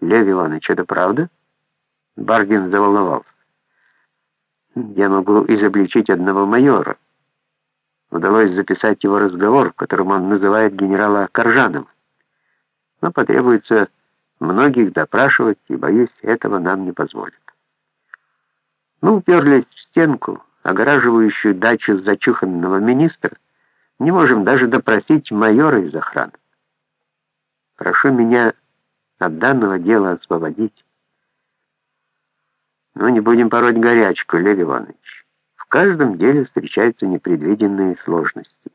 Лев Иванович, это правда? Бардин заволновался. Я могу изобличить одного майора. Удалось записать его разговор, в котором он называет генерала Коржанова. Но потребуется многих допрашивать, и, боюсь, этого нам не позволят. Мы уперлись в стенку, огораживающую дачу зачуханного министра, не можем даже допросить майора из охраны. Прошу меня от данного дела освободить. Но не будем пороть горячку, Лев Иванович. В каждом деле встречаются непредвиденные сложности.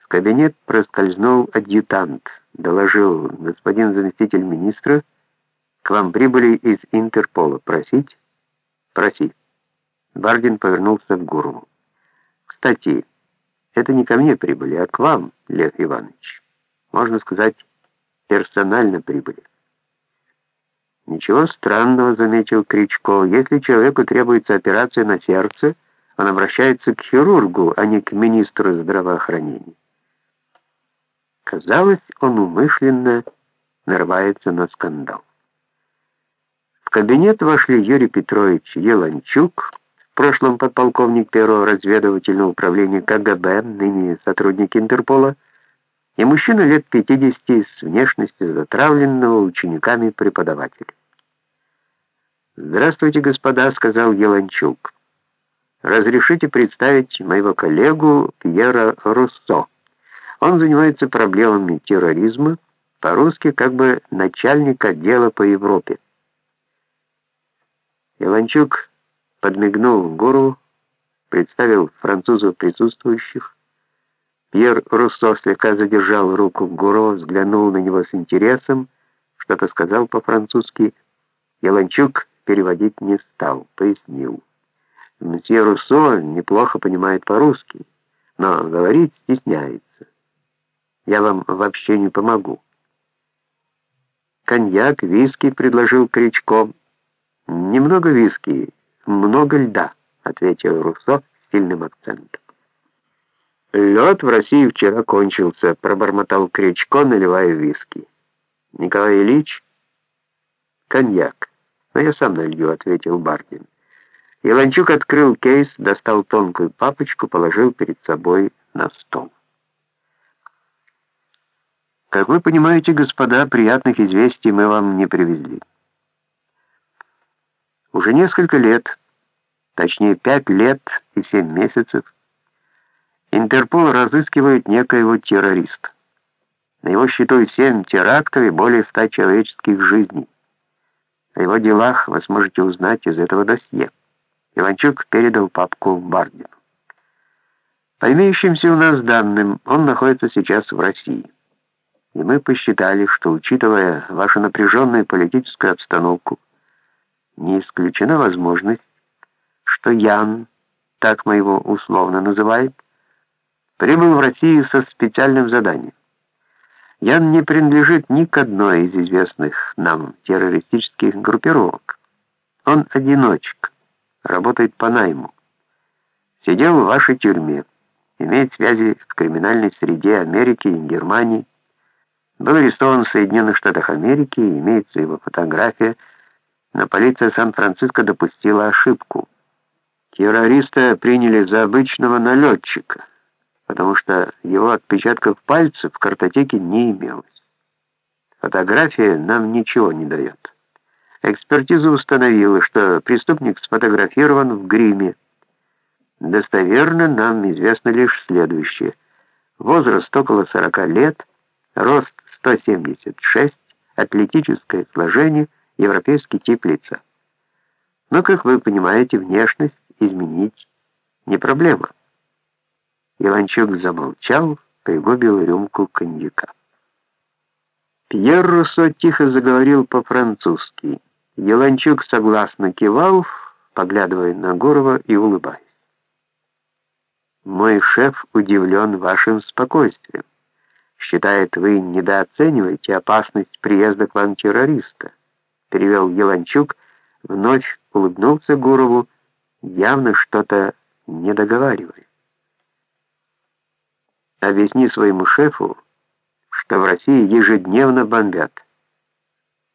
В кабинет проскользнул адъютант, доложил господин заместитель министра, к вам прибыли из Интерпола. Просить? Проси. Бардин повернулся к Гурову. Кстати, это не ко мне прибыли, а к вам, Лев Иванович. Можно сказать, персонально прибыли. Ничего странного, заметил Кричко. Если человеку требуется операция на сердце, он обращается к хирургу, а не к министру здравоохранения. Казалось, он умышленно нарывается на скандал. В кабинет вошли Юрий Петрович Еланчук, в прошлом подполковник первого разведывательного управления КГБ, ныне сотрудник Интерпола, и мужчина лет 50 с внешностью затравленного учениками преподавателя. «Здравствуйте, господа», — сказал Еланчук. «Разрешите представить моего коллегу Пьера Руссо. Он занимается проблемами терроризма, по-русски как бы начальник отдела по Европе». Еланчук подмигнул Гуру, представил французов присутствующих. Пьер Руссо слегка задержал руку Гурова, взглянул на него с интересом, что-то сказал по-французски. Яланчук переводить не стал, пояснил. Мсье Руссо неплохо понимает по-русски, но говорить стесняется. Я вам вообще не помогу. Коньяк, виски предложил Кричко. Немного виски, много льда», — ответил Руссо с сильным акцентом. «Лед в России вчера кончился», — пробормотал Кричко, наливая виски. «Николай Ильич?» «Коньяк. Но я сам налью», — ответил Бардин. Иванчук открыл кейс, достал тонкую папочку, положил перед собой на стол. «Как вы понимаете, господа, приятных известий мы вам не привезли». Уже несколько лет, точнее пять лет и семь месяцев, Интерпол разыскивает некоего террориста. На его счету семь терактов и более ста человеческих жизней. О его делах вы сможете узнать из этого досье. Иванчук передал папку Бардину. По имеющимся у нас данным, он находится сейчас в России. И мы посчитали, что, учитывая вашу напряженную политическую обстановку, не исключена возможность, что Ян, так мы его условно называем, прибыл в Россию со специальным заданием. Ян не принадлежит ни к одной из известных нам террористических группировок. Он одиночек, работает по найму. Сидел в вашей тюрьме, имеет связи в криминальной среде Америки и Германии, был арестован в Соединенных Штатах Америки, имеется его фотография – но полиция Сан-Франциско допустила ошибку. Террориста приняли за обычного налетчика, потому что его отпечатков пальцев в картотеке не имелось. Фотография нам ничего не дает. Экспертиза установила, что преступник сфотографирован в гриме. Достоверно нам известно лишь следующее. Возраст около 40 лет, рост 176, атлетическое сложение – европейский тип лица. Но, как вы понимаете, внешность изменить не проблема. Иванчук замолчал, пригубил рюмку коньяка. Пьер Руссо тихо заговорил по-французски. Еланчук согласно кивал, поглядывая на Гурова и улыбаясь. «Мой шеф удивлен вашим спокойствием. Считает, вы недооцениваете опасность приезда к вам террориста перевел Еланчук, вновь улыбнулся Гурову, явно что-то не договаривая. Объясни своему шефу, что в России ежедневно бомбят.